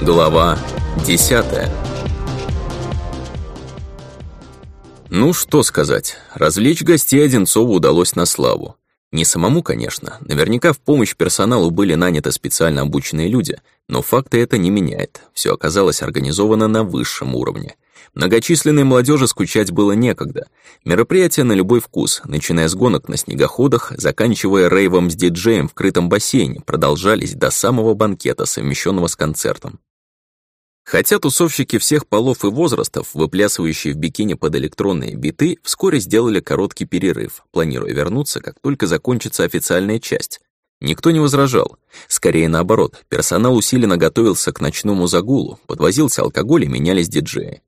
Глава 10 Ну, что сказать, развлечь гостей Одинцову удалось на славу. Не самому, конечно, наверняка в помощь персоналу были наняты специально обученные люди, но факты это не меняет, все оказалось организовано на высшем уровне. Многочисленной молодежи скучать было некогда. Мероприятия на любой вкус, начиная с гонок на снегоходах, заканчивая рейвом с диджеем в крытом бассейне, продолжались до самого банкета, совмещенного с концертом. Хотя тусовщики всех полов и возрастов, выплясывающие в бикини под электронные биты, вскоре сделали короткий перерыв, планируя вернуться, как только закончится официальная часть. Никто не возражал. Скорее наоборот, персонал усиленно готовился к ночному загулу, подвозился алкоголь и менялись диджеи.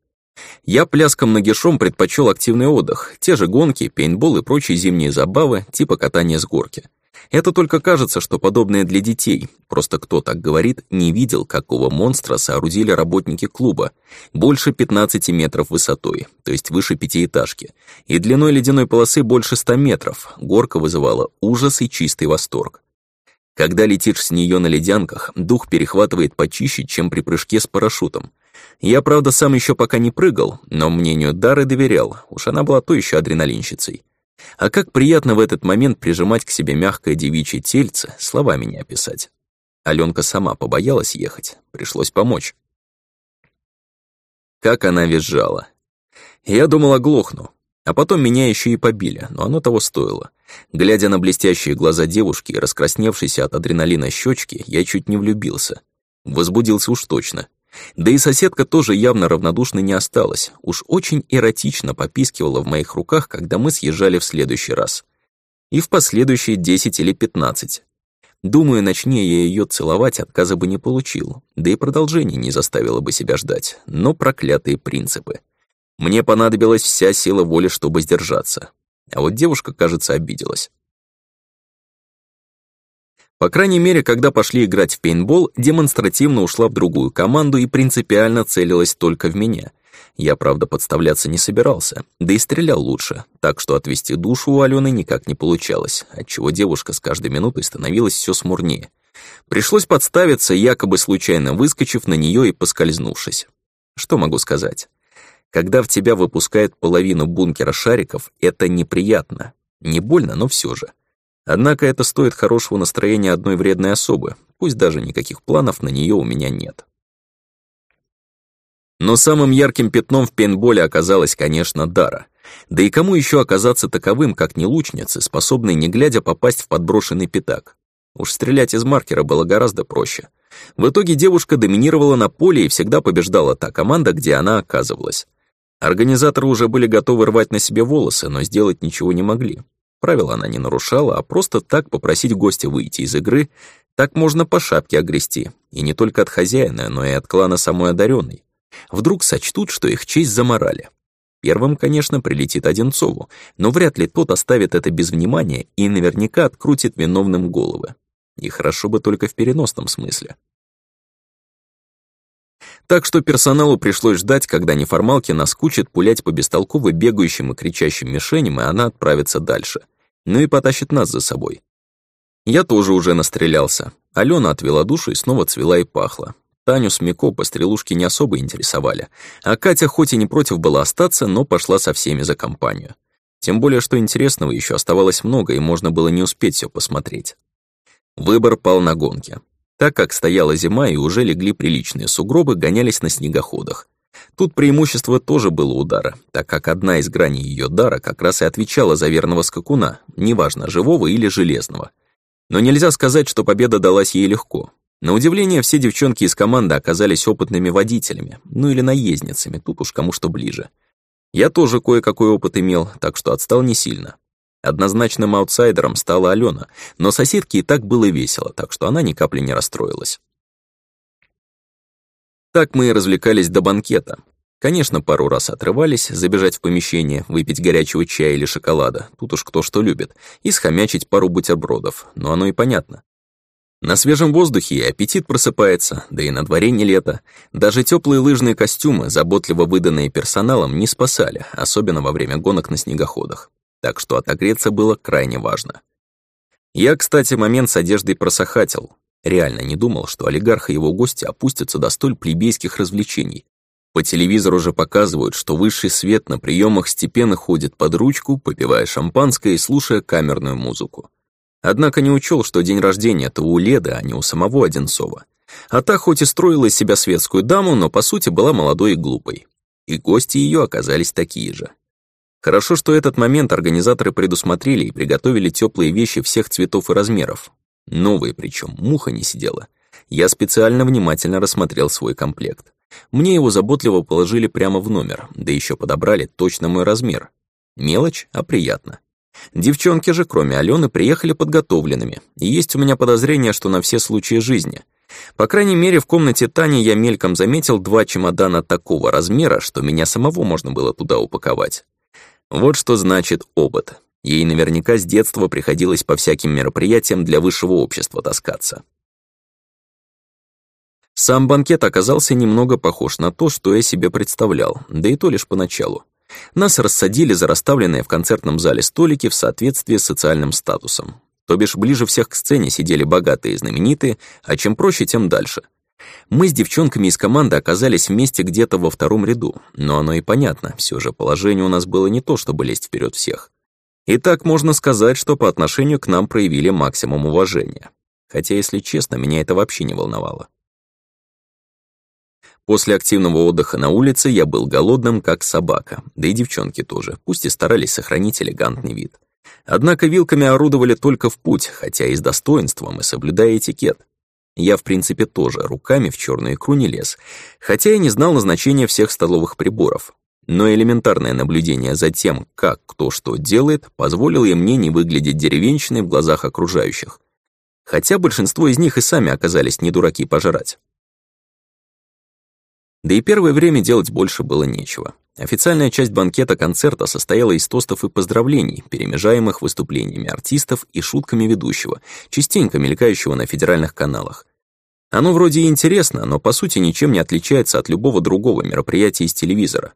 Я пляском нагишом предпочел активный отдых, те же гонки, пейнтбол и прочие зимние забавы, типа катания с горки. Это только кажется, что подобное для детей. Просто кто так говорит, не видел, какого монстра соорудили работники клуба. Больше 15 метров высотой, то есть выше пятиэтажки. И длиной ледяной полосы больше 100 метров. Горка вызывала ужас и чистый восторг. Когда летишь с нее на ледянках, дух перехватывает почище, чем при прыжке с парашютом. Я, правда, сам еще пока не прыгал, но мнению Дары доверял, уж она была то еще адреналинщицей. А как приятно в этот момент прижимать к себе мягкое девичье тельце, словами не описать. Аленка сама побоялась ехать, пришлось помочь. Как она визжала. Я думал, оглохну. А потом меня еще и побили, но оно того стоило. Глядя на блестящие глаза девушки и раскрасневшиеся от адреналина щечки, я чуть не влюбился. Возбудился уж точно. Да и соседка тоже явно равнодушной не осталась, уж очень эротично попискивала в моих руках, когда мы съезжали в следующий раз. И в последующие 10 или 15. Думаю, начни я ее целовать, отказа бы не получил, да и продолжение не заставило бы себя ждать, но проклятые принципы. Мне понадобилась вся сила воли, чтобы сдержаться. А вот девушка, кажется, обиделась. По крайней мере, когда пошли играть в пейнтбол, демонстративно ушла в другую команду и принципиально целилась только в меня. Я, правда, подставляться не собирался, да и стрелял лучше, так что отвести душу у Алены никак не получалось, отчего девушка с каждой минутой становилась все смурнее. Пришлось подставиться, якобы случайно выскочив на нее и поскользнувшись. Что могу сказать? Когда в тебя выпускают половину бункера шариков, это неприятно. Не больно, но все же. Однако это стоит хорошего настроения одной вредной особы, пусть даже никаких планов на нее у меня нет. Но самым ярким пятном в пейнтболе оказалась, конечно, Дара. Да и кому еще оказаться таковым, как не лучницы, способной не глядя попасть в подброшенный пятак? Уж стрелять из маркера было гораздо проще. В итоге девушка доминировала на поле и всегда побеждала та команда, где она оказывалась. Организаторы уже были готовы рвать на себе волосы, но сделать ничего не могли. Правила она не нарушала, а просто так попросить гостя выйти из игры, так можно по шапке огрести, и не только от хозяина, но и от клана самой одаренной. Вдруг сочтут, что их честь заморали. Первым, конечно, прилетит Одинцову, но вряд ли тот оставит это без внимания и наверняка открутит виновным головы. И хорошо бы только в переносном смысле. Так что персоналу пришлось ждать, когда неформалки наскучат пулять по бестолково бегающим и кричащим мишеням, и она отправится дальше. Ну и потащит нас за собой. Я тоже уже настрелялся. Алена отвела душу и снова цвела и пахла. Таню с Мико по стрелушке не особо интересовали, а Катя хоть и не против была остаться, но пошла со всеми за компанию. Тем более, что интересного еще оставалось много, и можно было не успеть все посмотреть. Выбор пал на гонке. Так как стояла зима и уже легли приличные сугробы, гонялись на снегоходах. Тут преимущество тоже было удара, так как одна из граней ее дара как раз и отвечала за верного скакуна, неважно, живого или железного. Но нельзя сказать, что победа далась ей легко. На удивление, все девчонки из команды оказались опытными водителями, ну или наездницами, тут уж кому что ближе. Я тоже кое-какой опыт имел, так что отстал не сильно. Однозначным аутсайдером стала Алена, но соседке и так было весело, так что она ни капли не расстроилась. Так мы и развлекались до банкета. Конечно, пару раз отрывались, забежать в помещение, выпить горячего чая или шоколада, тут уж кто что любит, и схомячить пару бутербродов, но оно и понятно. На свежем воздухе и аппетит просыпается, да и на дворе не лето. Даже теплые лыжные костюмы, заботливо выданные персоналом, не спасали, особенно во время гонок на снегоходах так что отогреться было крайне важно. Я, кстати, момент с одеждой просохатил. Реально не думал, что олигарх и его гости опустятся до столь плебейских развлечений. По телевизору же показывают, что высший свет на приемах степенно ходит под ручку, попивая шампанское и слушая камерную музыку. Однако не учел, что день рождения это у Леды, а не у самого Одинцова. А та хоть и строила из себя светскую даму, но по сути была молодой и глупой. И гости ее оказались такие же. Хорошо, что этот момент организаторы предусмотрели и приготовили теплые вещи всех цветов и размеров. Новые причем, муха не сидела. Я специально внимательно рассмотрел свой комплект. Мне его заботливо положили прямо в номер, да еще подобрали точно мой размер. Мелочь, а приятно. Девчонки же, кроме Алены, приехали подготовленными, и есть у меня подозрение, что на все случаи жизни. По крайней мере, в комнате Тани я мельком заметил два чемодана такого размера, что меня самого можно было туда упаковать. Вот что значит опыт. Ей наверняка с детства приходилось по всяким мероприятиям для высшего общества таскаться. Сам банкет оказался немного похож на то, что я себе представлял, да и то лишь поначалу. Нас рассадили за расставленные в концертном зале столики в соответствии с социальным статусом. То бишь ближе всех к сцене сидели богатые и знаменитые, а чем проще, тем дальше. Мы с девчонками из команды оказались вместе где-то во втором ряду, но оно и понятно, все же положение у нас было не то, чтобы лезть вперед всех. И так можно сказать, что по отношению к нам проявили максимум уважения. Хотя, если честно, меня это вообще не волновало. После активного отдыха на улице я был голодным, как собака, да и девчонки тоже, пусть и старались сохранить элегантный вид. Однако вилками орудовали только в путь, хотя и с достоинством, и соблюдая этикет. Я, в принципе, тоже руками в черную икру не лез, хотя и не знал назначения всех столовых приборов. Но элементарное наблюдение за тем, как кто что делает, позволило и мне не выглядеть деревенщиной в глазах окружающих. Хотя большинство из них и сами оказались не дураки пожрать. Да и первое время делать больше было нечего. Официальная часть банкета-концерта состояла из тостов и поздравлений, перемежаемых выступлениями артистов и шутками ведущего, частенько мелькающего на федеральных каналах. Оно вроде и интересно, но по сути ничем не отличается от любого другого мероприятия из телевизора.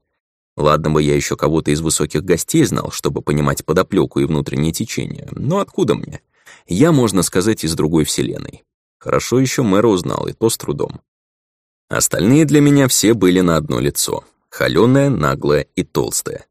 Ладно бы я еще кого-то из высоких гостей знал, чтобы понимать подоплеку и внутреннее течение, но откуда мне? Я, можно сказать, из другой вселенной. Хорошо еще мэра узнал, и то с трудом. Остальные для меня все были на одно лицо. Холёная, наглая и толстая.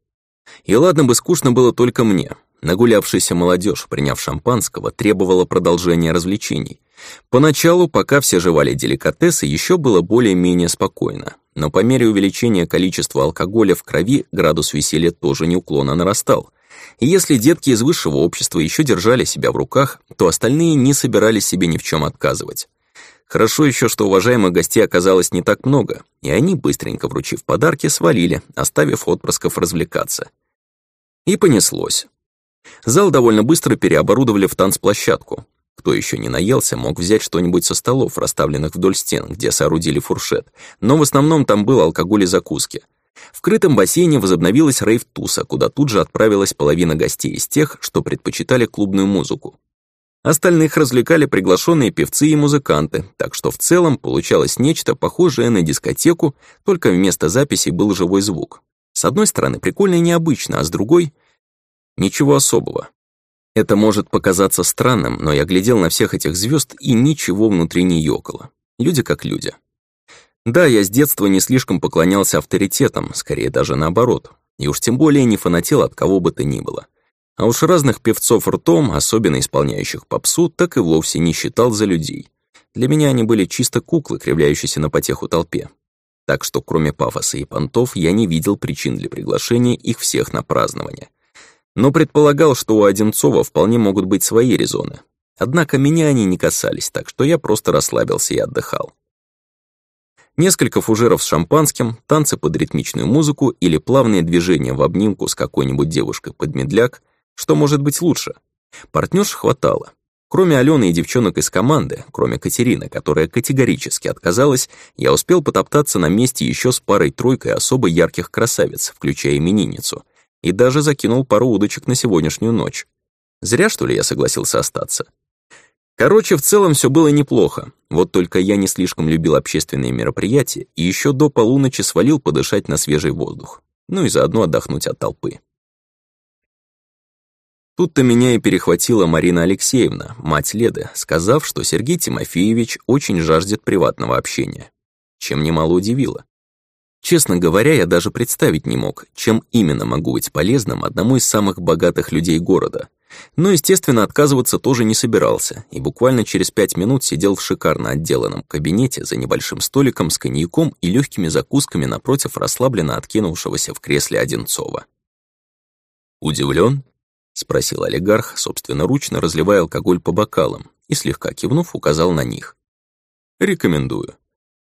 И ладно бы скучно было только мне. Нагулявшаяся молодежь, приняв шампанского, требовала продолжения развлечений. Поначалу, пока все жевали деликатесы, еще было более-менее спокойно. Но по мере увеличения количества алкоголя в крови градус веселья тоже неуклонно нарастал. И если детки из высшего общества еще держали себя в руках, то остальные не собирались себе ни в чем отказывать. Хорошо еще, что уважаемых гостей оказалось не так много, и они, быстренько вручив подарки, свалили, оставив отпрысков развлекаться. И понеслось. Зал довольно быстро переоборудовали в танцплощадку. Кто еще не наелся, мог взять что-нибудь со столов, расставленных вдоль стен, где соорудили фуршет, но в основном там был алкоголь и закуски. В крытом бассейне возобновилась рейв-туса, куда тут же отправилась половина гостей из тех, что предпочитали клубную музыку. Остальных развлекали приглашенные певцы и музыканты, так что в целом получалось нечто похожее на дискотеку, только вместо записи был живой звук. С одной стороны, прикольно и необычно, а с другой — ничего особого. Это может показаться странным, но я глядел на всех этих звезд и ничего внутри не ёкало. Люди как люди. Да, я с детства не слишком поклонялся авторитетам, скорее даже наоборот, и уж тем более не фанател от кого бы то ни было. А уж разных певцов ртом, особенно исполняющих попсу, так и вовсе не считал за людей. Для меня они были чисто куклы, кривляющиеся на потеху толпе. Так что кроме пафоса и понтов я не видел причин для приглашения их всех на празднование. Но предполагал, что у Одинцова вполне могут быть свои резоны. Однако меня они не касались, так что я просто расслабился и отдыхал. Несколько фужеров с шампанским, танцы под ритмичную музыку или плавные движения в обнимку с какой-нибудь девушкой под медляк — что может быть лучше? Партнерш хватало. Кроме Алены и девчонок из команды, кроме Катерины, которая категорически отказалась, я успел потоптаться на месте еще с парой-тройкой особо ярких красавиц, включая именинницу, и даже закинул пару удочек на сегодняшнюю ночь. Зря, что ли, я согласился остаться? Короче, в целом все было неплохо, вот только я не слишком любил общественные мероприятия и еще до полуночи свалил подышать на свежий воздух, ну и заодно отдохнуть от толпы. Тут-то меня и перехватила Марина Алексеевна, мать Леды, сказав, что Сергей Тимофеевич очень жаждет приватного общения. Чем немало удивило. Честно говоря, я даже представить не мог, чем именно могу быть полезным одному из самых богатых людей города. Но, естественно, отказываться тоже не собирался, и буквально через пять минут сидел в шикарно отделанном кабинете за небольшим столиком с коньяком и легкими закусками напротив расслабленно откинувшегося в кресле Одинцова. «Удивлен?» — спросил олигарх, собственноручно разливая алкоголь по бокалам и, слегка кивнув, указал на них. «Рекомендую.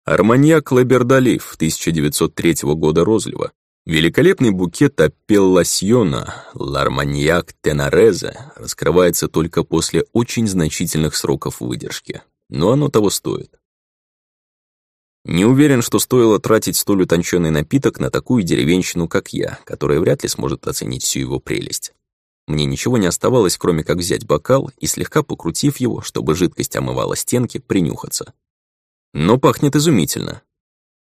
Арманьяк Лабердалив 1903 года розлива. Великолепный букет апелласьона Ларманьяк Тенарезе раскрывается только после очень значительных сроков выдержки, но оно того стоит. Не уверен, что стоило тратить столь утонченный напиток на такую деревенщину, как я, которая вряд ли сможет оценить всю его прелесть. Мне ничего не оставалось, кроме как взять бокал и, слегка покрутив его, чтобы жидкость омывала стенки, принюхаться. Но пахнет изумительно.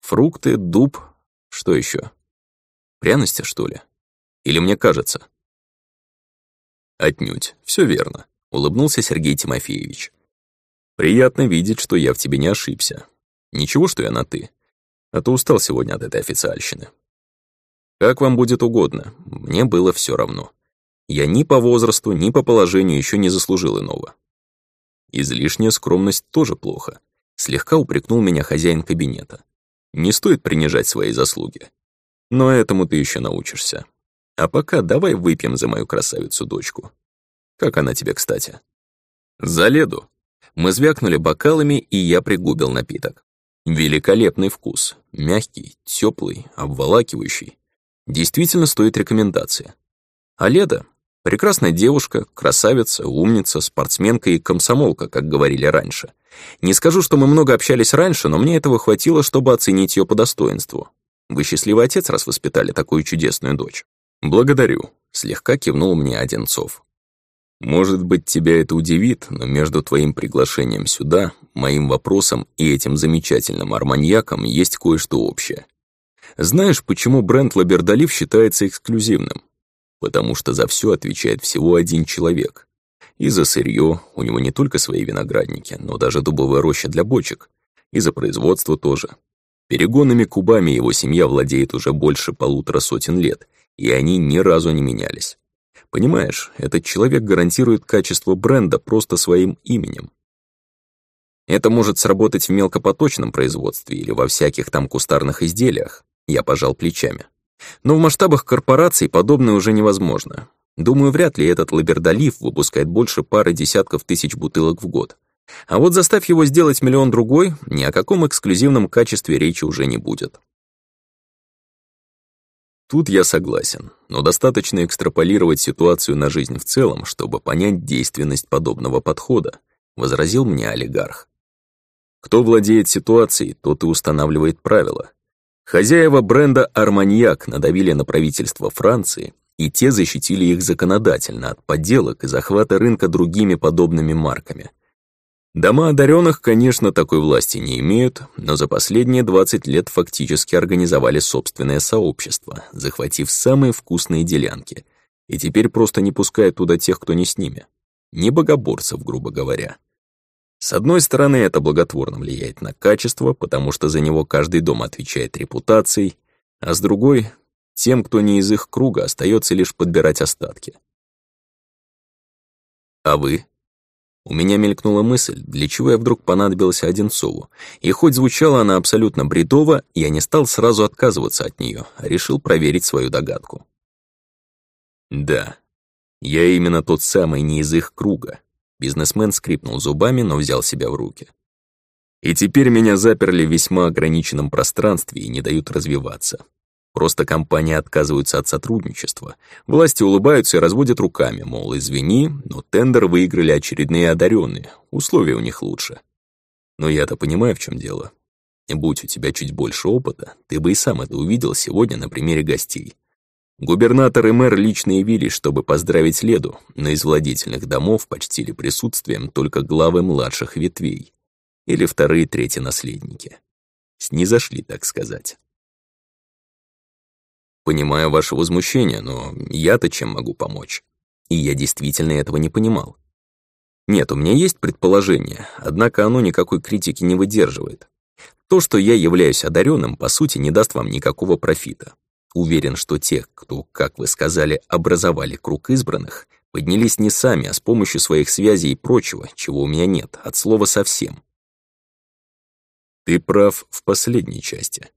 Фрукты, дуб, что еще? Пряности, что ли? Или мне кажется? Отнюдь, все верно, улыбнулся Сергей Тимофеевич. Приятно видеть, что я в тебе не ошибся. Ничего, что я на «ты», а то устал сегодня от этой официальщины. Как вам будет угодно, мне было все равно. Я ни по возрасту, ни по положению еще не заслужил иного. Излишняя скромность тоже плохо. Слегка упрекнул меня хозяин кабинета. Не стоит принижать свои заслуги. Но этому ты еще научишься. А пока давай выпьем за мою красавицу-дочку. Как она тебе, кстати? За леду. Мы звякнули бокалами, и я пригубил напиток. Великолепный вкус. Мягкий, теплый, обволакивающий. Действительно стоит рекомендации. А Леда — прекрасная девушка, красавица, умница, спортсменка и комсомолка, как говорили раньше. Не скажу, что мы много общались раньше, но мне этого хватило, чтобы оценить ее по достоинству. Вы счастливый отец, раз воспитали такую чудесную дочь. Благодарю, слегка кивнул мне Одинцов. Может быть, тебя это удивит, но между твоим приглашением сюда, моим вопросом и этим замечательным арманьяком есть кое-что общее. Знаешь, почему бренд Лабердалив считается эксклюзивным? Потому что за все отвечает всего один человек. И за сырье у него не только свои виноградники, но даже дубовая роща для бочек. И за производство тоже. Перегонными кубами его семья владеет уже больше полутора сотен лет, и они ни разу не менялись. Понимаешь, этот человек гарантирует качество бренда просто своим именем. Это может сработать в мелкопоточном производстве или во всяких там кустарных изделиях, я пожал плечами. Но в масштабах корпораций подобное уже невозможно. Думаю, вряд ли этот лабердолив выпускает больше пары десятков тысяч бутылок в год. А вот заставь его сделать миллион другой, ни о каком эксклюзивном качестве речи уже не будет. Тут я согласен, но достаточно экстраполировать ситуацию на жизнь в целом, чтобы понять действенность подобного подхода, возразил мне олигарх. Кто владеет ситуацией, тот и устанавливает правила. Хозяева бренда «Арманьяк» надавили на правительство Франции и те защитили их законодательно от подделок и захвата рынка другими подобными марками. Дома одаренных, конечно, такой власти не имеют, но за последние 20 лет фактически организовали собственное сообщество, захватив самые вкусные делянки, и теперь просто не пускают туда тех, кто не с ними. Не богоборцев, грубо говоря. С одной стороны, это благотворно влияет на качество, потому что за него каждый дом отвечает репутацией, а с другой тем, кто не из их круга, остается лишь подбирать остатки. А вы? У меня мелькнула мысль, для чего я вдруг понадобился Одинцову, и хоть звучала она абсолютно бредово, я не стал сразу отказываться от нее, а решил проверить свою догадку. Да, я именно тот самый не из их круга. Бизнесмен скрипнул зубами, но взял себя в руки. И теперь меня заперли в весьма ограниченном пространстве и не дают развиваться. Просто компании отказываются от сотрудничества. Власти улыбаются и разводят руками, мол, извини, но тендер выиграли очередные одаренные, условия у них лучше. Но я-то понимаю, в чем дело. Будь у тебя чуть больше опыта, ты бы и сам это увидел сегодня на примере гостей. Губернатор и мэр лично явились, чтобы поздравить Леду, но из владительных домов почтили присутствием только главы младших ветвей или вторые-третьи наследники. Снизошли, так сказать. Понимаю ваше возмущение, но я-то чем могу помочь? и я действительно этого не понимал. Нет, у меня есть предположение, однако оно никакой критики не выдерживает. То, что я являюсь одаренным, по сути, не даст вам никакого профита. Уверен, что те, кто, как вы сказали, образовали круг избранных, поднялись не сами, а с помощью своих связей и прочего, чего у меня нет, от слова совсем. Ты прав в последней части.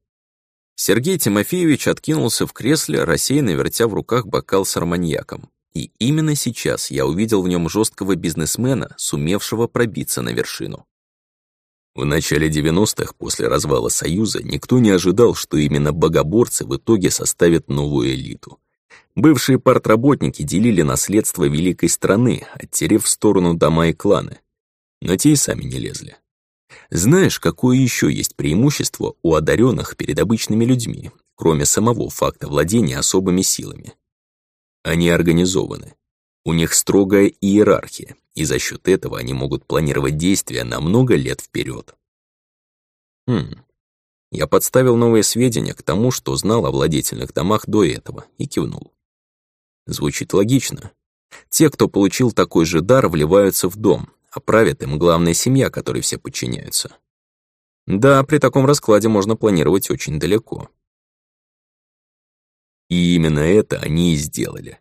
Сергей Тимофеевич откинулся в кресле, рассеянно вертя в руках бокал с арманьяком. И именно сейчас я увидел в нем жесткого бизнесмена, сумевшего пробиться на вершину. В начале 90-х, после развала Союза, никто не ожидал, что именно богоборцы в итоге составят новую элиту. Бывшие партработники делили наследство великой страны, оттерев в сторону дома и кланы. Но те и сами не лезли. Знаешь, какое еще есть преимущество у одаренных перед обычными людьми, кроме самого факта владения особыми силами? Они организованы. У них строгая иерархия, и за счет этого они могут планировать действия на много лет вперед. Хм. Я подставил новые сведения к тому, что знал о владетельных домах до этого, и кивнул. Звучит логично. Те, кто получил такой же дар, вливаются в дом, а правит им главная семья, которой все подчиняются. Да, при таком раскладе можно планировать очень далеко. И именно это они и сделали.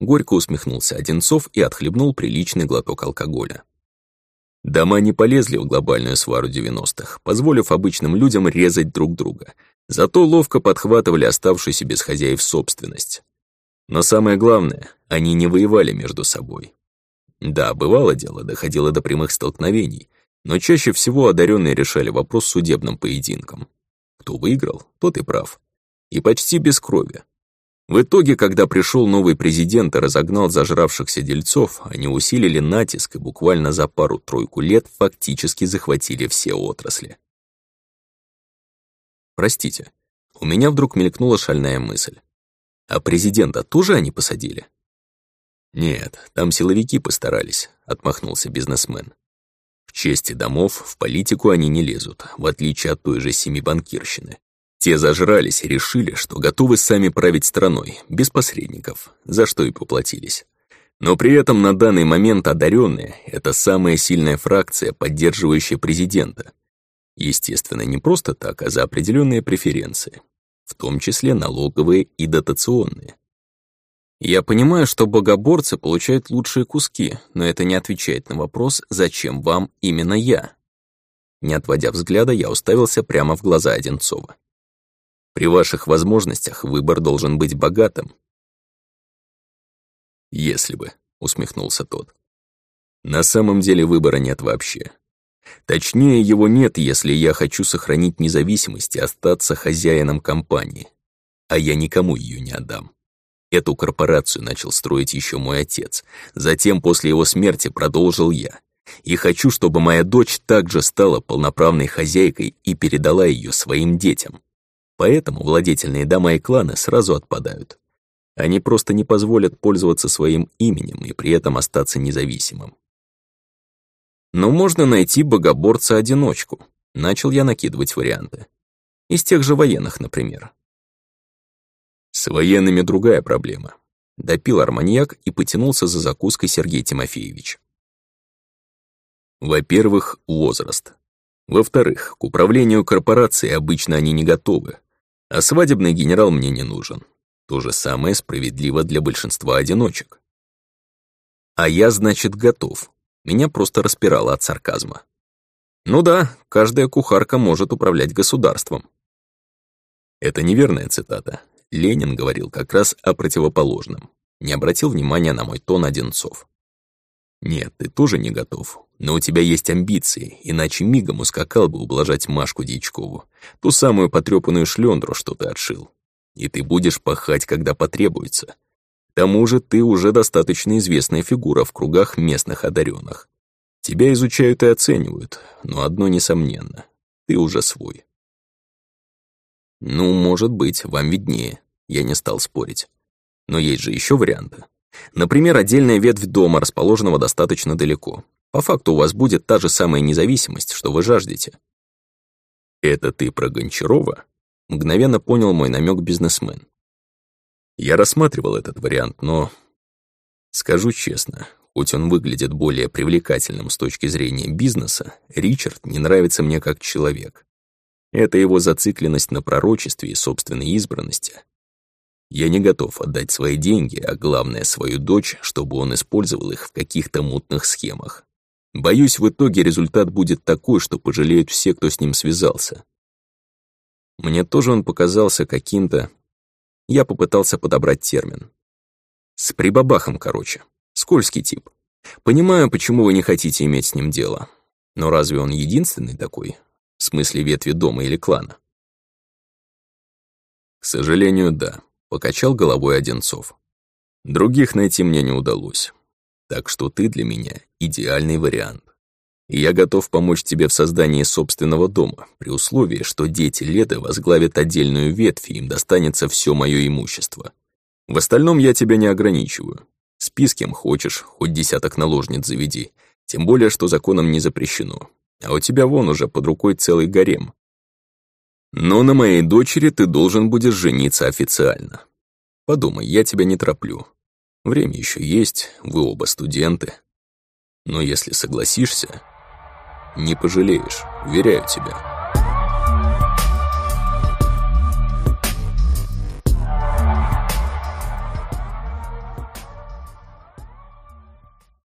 Горько усмехнулся Одинцов и отхлебнул приличный глоток алкоголя. Дома не полезли в глобальную свару 90-х, позволив обычным людям резать друг друга, зато ловко подхватывали оставшуюся без хозяев собственность. Но самое главное, они не воевали между собой. Да, бывало дело, доходило до прямых столкновений, но чаще всего одаренные решали вопрос судебным поединком. Кто выиграл, тот и прав. И почти без крови. В итоге, когда пришел новый президент и разогнал зажравшихся дельцов, они усилили натиск и буквально за пару-тройку лет фактически захватили все отрасли. Простите, у меня вдруг мелькнула шальная мысль. А президента тоже они посадили? Нет, там силовики постарались, отмахнулся бизнесмен. В чести домов в политику они не лезут, в отличие от той же семи банкирщины. Те зажрались и решили, что готовы сами править страной, без посредников, за что и поплатились. Но при этом на данный момент одаренные — это самая сильная фракция, поддерживающая президента. Естественно, не просто так, а за определенные преференции, в том числе налоговые и дотационные. Я понимаю, что богоборцы получают лучшие куски, но это не отвечает на вопрос, зачем вам именно я. Не отводя взгляда, я уставился прямо в глаза Одинцова. При ваших возможностях выбор должен быть богатым. Если бы, усмехнулся тот. На самом деле выбора нет вообще. Точнее, его нет, если я хочу сохранить независимость и остаться хозяином компании. А я никому ее не отдам. Эту корпорацию начал строить еще мой отец. Затем, после его смерти, продолжил я. И хочу, чтобы моя дочь также стала полноправной хозяйкой и передала ее своим детям. Поэтому владетельные дома и кланы сразу отпадают. Они просто не позволят пользоваться своим именем и при этом остаться независимым. Но можно найти богоборца-одиночку. Начал я накидывать варианты. Из тех же военных, например. С военными другая проблема. Допил арманьяк и потянулся за закуской Сергей Тимофеевич. Во-первых, возраст. Во-вторых, к управлению корпорацией обычно они не готовы, а свадебный генерал мне не нужен. То же самое справедливо для большинства одиночек. А я, значит, готов. Меня просто распирало от сарказма. Ну да, каждая кухарка может управлять государством. Это неверная цитата. Ленин говорил как раз о противоположном. Не обратил внимания на мой тон Одинцов. Нет, ты тоже не готов. Но у тебя есть амбиции, иначе мигом ускакал бы ублажать Машку Дьячкову, ту самую потрёпанную шлендру, что ты отшил. И ты будешь пахать, когда потребуется. К тому же ты уже достаточно известная фигура в кругах местных одаренных. Тебя изучают и оценивают, но одно несомненно — ты уже свой. Ну, может быть, вам виднее, я не стал спорить. Но есть же еще варианты. Например, отдельная ветвь дома, расположенного достаточно далеко. По факту у вас будет та же самая независимость, что вы жаждете. «Это ты про Гончарова?» Мгновенно понял мой намек бизнесмен. Я рассматривал этот вариант, но... Скажу честно, хоть он выглядит более привлекательным с точки зрения бизнеса, Ричард не нравится мне как человек. Это его зацикленность на пророчестве и собственной избранности. Я не готов отдать свои деньги, а главное, свою дочь, чтобы он использовал их в каких-то мутных схемах. Боюсь, в итоге результат будет такой, что пожалеют все, кто с ним связался. Мне тоже он показался каким-то... Я попытался подобрать термин. С прибабахом, короче. Скользкий тип. Понимаю, почему вы не хотите иметь с ним дело. Но разве он единственный такой? В смысле ветви дома или клана? К сожалению, да. Покачал головой Одинцов. Других найти мне не удалось. Так что ты для меня идеальный вариант. Я готов помочь тебе в создании собственного дома, при условии, что дети Леды возглавят отдельную ветвь, и им достанется все мое имущество. В остальном я тебя не ограничиваю. Спи с кем хочешь, хоть десяток наложниц заведи, тем более, что законом не запрещено. А у тебя вон уже под рукой целый гарем. Но на моей дочери ты должен будешь жениться официально. Подумай, я тебя не тороплю. Время еще есть, вы оба студенты. Но если согласишься, не пожалеешь, уверяю тебя.